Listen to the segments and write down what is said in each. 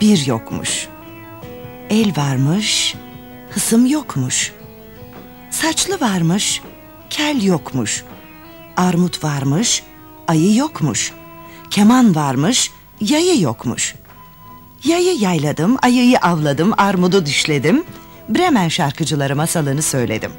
bir yokmuş. El varmış, hısım yokmuş. Saçlı varmış, kel yokmuş. Armut varmış, ayı yokmuş. Keman varmış, yayı yokmuş. Yayı yayladım, ayıyı avladım, armudu düşledim. Bremen şarkıcıları masalını söyledim.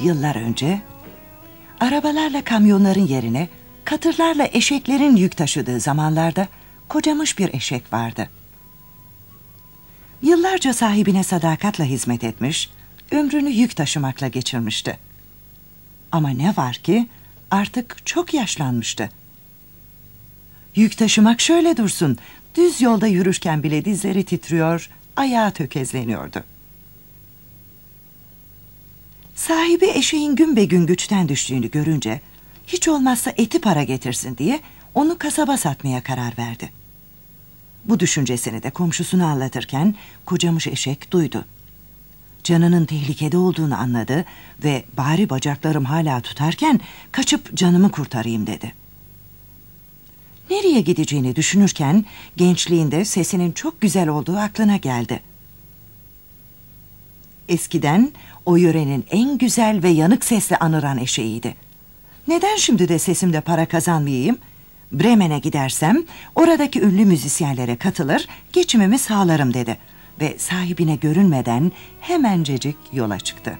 Yıllar önce arabalarla kamyonların yerine katırlarla eşeklerin yük taşıdığı zamanlarda kocamış bir eşek vardı. Yıllarca sahibine sadakatle hizmet etmiş, ömrünü yük taşımakla geçirmişti. Ama ne var ki artık çok yaşlanmıştı. Yük taşımak şöyle dursun, düz yolda yürürken bile dizleri titriyor, ayağı tökezleniyordu. Sahibi eşeğin gün be gün güçten düştüğünü görünce hiç olmazsa eti para getirsin diye onu kasaba satmaya karar verdi. Bu düşüncesini de komşusuna anlatırken kocamış eşek duydu. Canının tehlikede olduğunu anladı ve bari bacaklarım hala tutarken kaçıp canımı kurtarayım dedi. Nereye gideceğini düşünürken gençliğinde sesinin çok güzel olduğu aklına geldi. Eskiden o yörenin en güzel ve yanık sesli anıran eşeğiydi. Neden şimdi de sesimde para kazanmayayım? Bremen'e gidersem oradaki ünlü müzisyenlere katılır, geçimimi sağlarım dedi. Ve sahibine görünmeden hemencecik yola çıktı.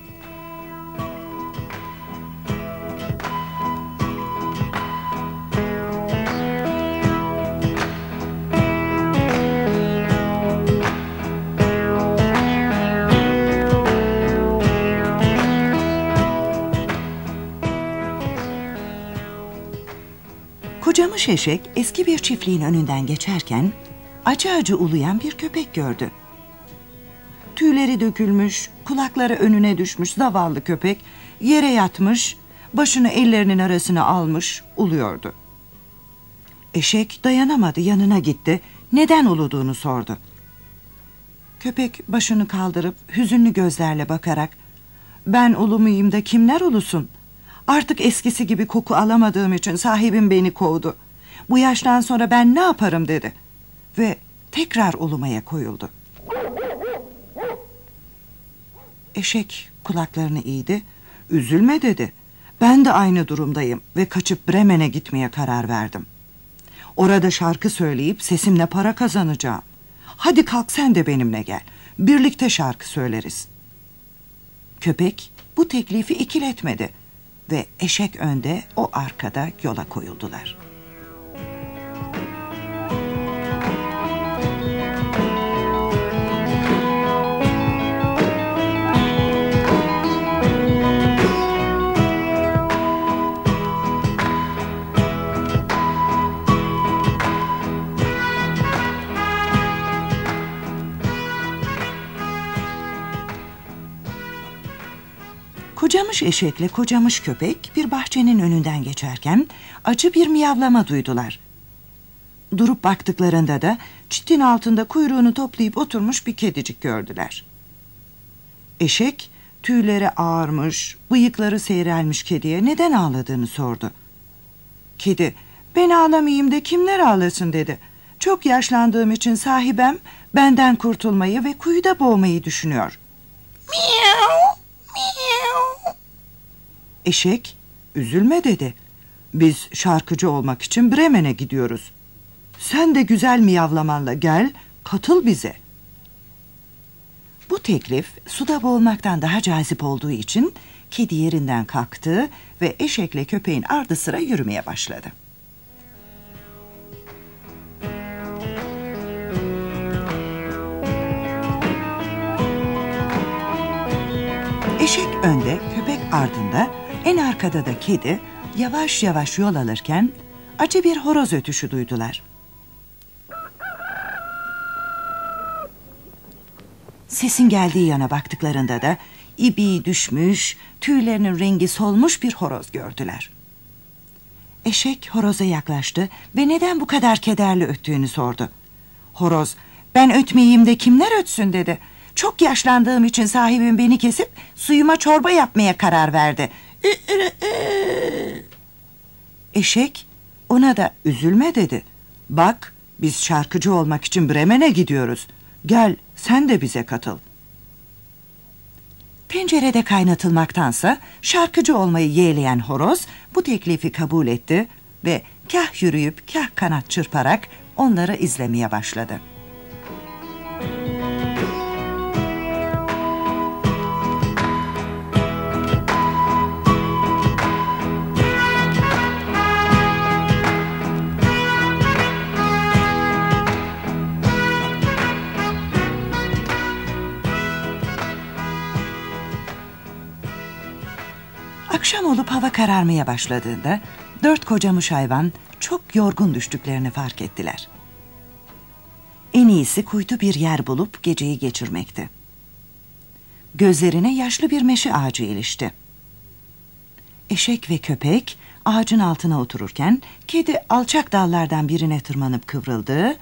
Eşek eski bir çiftliğin önünden geçerken acı acı uluyan bir köpek gördü. Tüyleri dökülmüş, kulakları önüne düşmüş zavallı köpek yere yatmış, başını ellerinin arasına almış uluyordu. Eşek dayanamadı yanına gitti, neden uluduğunu sordu. Köpek başını kaldırıp hüzünlü gözlerle bakarak ben ulumayayım da kimler ulusun? Artık eskisi gibi koku alamadığım için sahibim beni kovdu. Bu yaştan sonra ben ne yaparım dedi. Ve tekrar ulumaya koyuldu. Eşek kulaklarını eğdi. Üzülme dedi. Ben de aynı durumdayım ve kaçıp Bremen'e gitmeye karar verdim. Orada şarkı söyleyip sesimle para kazanacağım. Hadi kalk sen de benimle gel. Birlikte şarkı söyleriz. Köpek bu teklifi ikiletmedi ve eşek önde o arkada yola koyuldular. Kocamış eşekle kocamış köpek bir bahçenin önünden geçerken acı bir miyavlama duydular. Durup baktıklarında da çitin altında kuyruğunu toplayıp oturmuş bir kedicik gördüler. Eşek tüyleri ağarmış, bıyıkları seyrelmiş kediye neden ağladığını sordu. Kedi, ben ağlamayayım da kimler ağlasın dedi. Çok yaşlandığım için sahibem benden kurtulmayı ve kuyuda boğmayı düşünüyor. Miau, miau. Eşek, üzülme dedi. Biz şarkıcı olmak için Bremen'e gidiyoruz. Sen de güzel miyavlamanla gel, katıl bize. Bu teklif suda boğulmaktan daha cazip olduğu için kedi yerinden kalktı ve eşekle köpeğin ardı sıra yürümeye başladı. Eşek önde, köpek ardında, arkada da kedi yavaş yavaş yol alırken acı bir horoz ötüşü duydular. Sesin geldiği yana baktıklarında da ibiği düşmüş, tüylerinin rengi solmuş bir horoz gördüler. Eşek horoza yaklaştı ve neden bu kadar kederli öttüğünü sordu. Horoz, ben ötmeyeyim de kimler ötsün dedi. Çok yaşlandığım için sahibim beni kesip suyuma çorba yapmaya karar verdi. Eşek ona da üzülme dedi. Bak biz şarkıcı olmak için Bremen'e gidiyoruz. Gel sen de bize katıl. Tencerede kaynatılmaktansa şarkıcı olmayı yeğleyen horoz bu teklifi kabul etti ve kah yürüyüp kah kanat çırparak onları izlemeye başladı. Akşam olup hava kararmaya başladığında dört kocamış hayvan çok yorgun düştüklerini fark ettiler. En iyisi kuytu bir yer bulup geceyi geçirmekti. Gözlerine yaşlı bir meşe ağacı ilişti. Eşek ve köpek ağacın altına otururken kedi alçak dallardan birine tırmanıp kıvrıldı,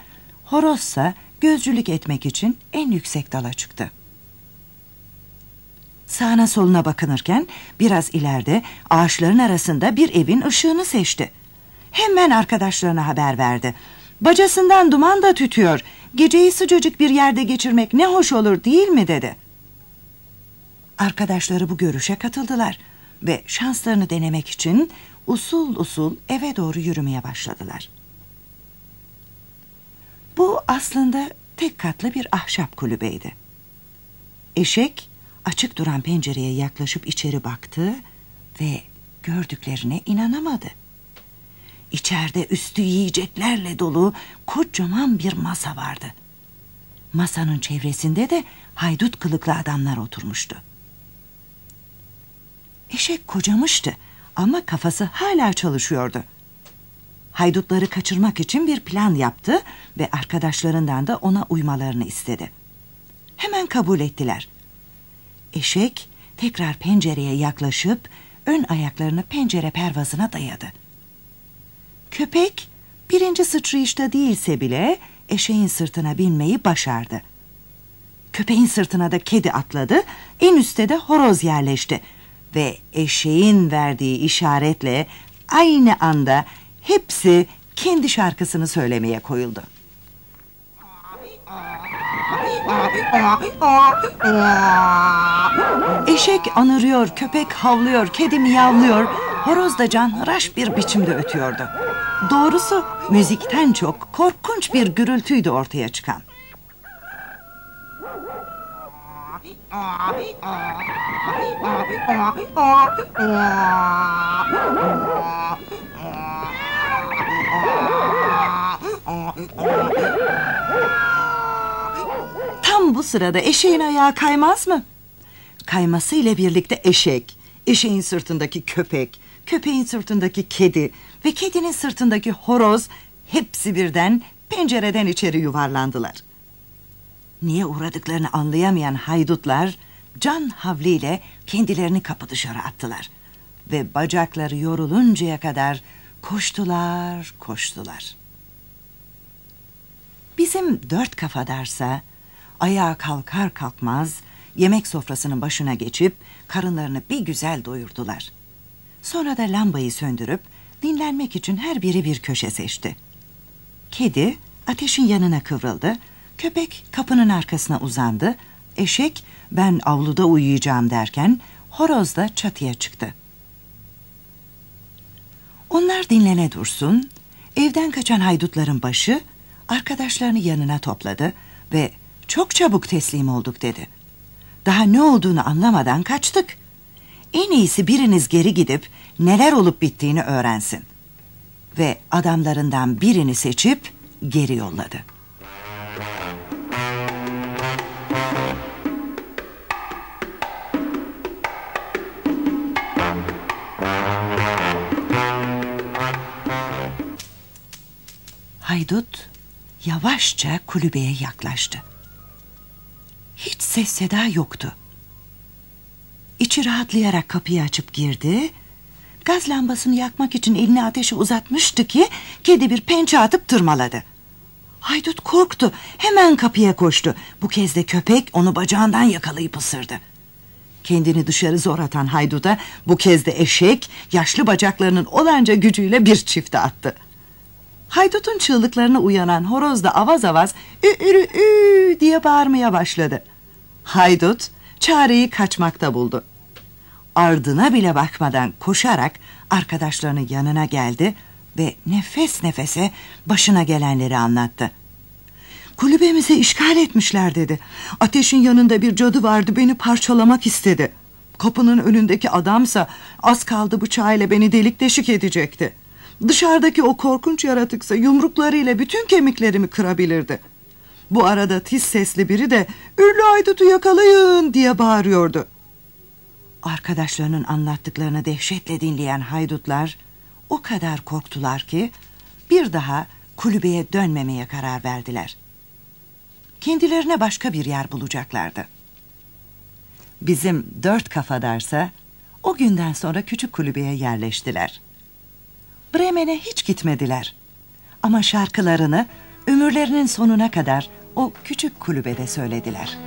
horozsa gözcülük etmek için en yüksek dala çıktı. Sağına soluna bakınırken biraz ileride ağaçların arasında bir evin ışığını seçti. Hemen arkadaşlarına haber verdi. Bacasından duman da tütüyor. Geceyi sıcacık bir yerde geçirmek ne hoş olur değil mi dedi. Arkadaşları bu görüşe katıldılar ve şanslarını denemek için usul usul eve doğru yürümeye başladılar. Bu aslında tek katlı bir ahşap kulübeydi. Eşek açık duran pencereye yaklaşıp içeri baktı ve gördüklerine inanamadı. İçeride üstü yiyeceklerle dolu kocaman bir masa vardı. Masanın çevresinde de haydut kılıklı adamlar oturmuştu. Eşek kocamıştı ama kafası hala çalışıyordu. Haydutları kaçırmak için bir plan yaptı ve arkadaşlarından da ona uymalarını istedi. Hemen kabul ettiler. Eşek tekrar pencereye yaklaşıp ön ayaklarını pencere pervazına dayadı. Köpek birinci sıçrayışta değilse bile eşeğin sırtına binmeyi başardı. Köpeğin sırtına da kedi atladı, en üstte de horoz yerleşti ve eşeğin verdiği işaretle aynı anda hepsi kendi şarkısını söylemeye koyuldu. Eşek anırıyor, köpek havlıyor, kedi miyavlıyor, horoz da canhıraş bir biçimde ötüyordu. Doğrusu müzikten çok korkunç bir gürültüydü ortaya çıkan. Tam bu sırada eşeğin ayağı kaymaz mı? Kayması ile birlikte eşek, eşeğin sırtındaki köpek, köpeğin sırtındaki kedi ve kedinin sırtındaki horoz hepsi birden pencereden içeri yuvarlandılar. Niye uğradıklarını anlayamayan haydutlar can havliyle kendilerini kapı dışarı attılar. Ve bacakları yoruluncaya kadar koştular, koştular. Bizim dört kafadarsa ayağa kalkar kalkmaz yemek sofrasının başına geçip karınlarını bir güzel doyurdular. Sonra da lambayı söndürüp dinlenmek için her biri bir köşe seçti. Kedi ateşin yanına kıvrıldı, köpek kapının arkasına uzandı, eşek ben avluda uyuyacağım derken horoz da çatıya çıktı. Onlar dinlene dursun, evden kaçan haydutların başı arkadaşlarını yanına topladı ve çok çabuk teslim olduk dedi. Daha ne olduğunu anlamadan kaçtık. En iyisi biriniz geri gidip neler olup bittiğini öğrensin. Ve adamlarından birini seçip geri yolladı. Haydut yavaşça kulübeye yaklaştı. Hiç ses seda yoktu. İçi rahatlayarak kapıyı açıp girdi gaz lambasını yakmak için elini ateşe uzatmıştı ki kedi bir pençe atıp tırmaladı. Haydut korktu. Hemen kapıya koştu. Bu kez de köpek onu bacağından yakalayıp ısırdı. Kendini dışarı zor atan hayduda bu kez de eşek yaşlı bacaklarının olanca gücüyle bir çifte attı. Haydutun çığlıklarına uyanan horoz da avaz avaz ü ürü ü diye bağırmaya başladı. Haydut çareyi kaçmakta buldu. Ardına bile bakmadan koşarak arkadaşlarının yanına geldi ve nefes nefese başına gelenleri anlattı. Kulübemizi işgal etmişler dedi. Ateşin yanında bir cadı vardı beni parçalamak istedi. Kapının önündeki adamsa az kaldı bıçağıyla beni delik deşik edecekti. Dışarıdaki o korkunç yaratıksa yumruklarıyla bütün kemiklerimi kırabilirdi. Bu arada tiz sesli biri de ünlü aydutu yakalayın diye bağırıyordu. Arkadaşlarının anlattıklarını dehşetle dinleyen haydutlar o kadar korktular ki bir daha kulübeye dönmemeye karar verdiler. Kendilerine başka bir yer bulacaklardı. Bizim dört kafadarsa o günden sonra küçük kulübeye yerleştiler. Bremen'e hiç gitmediler. Ama şarkılarını ömürlerinin sonuna kadar o küçük kulübede söylediler.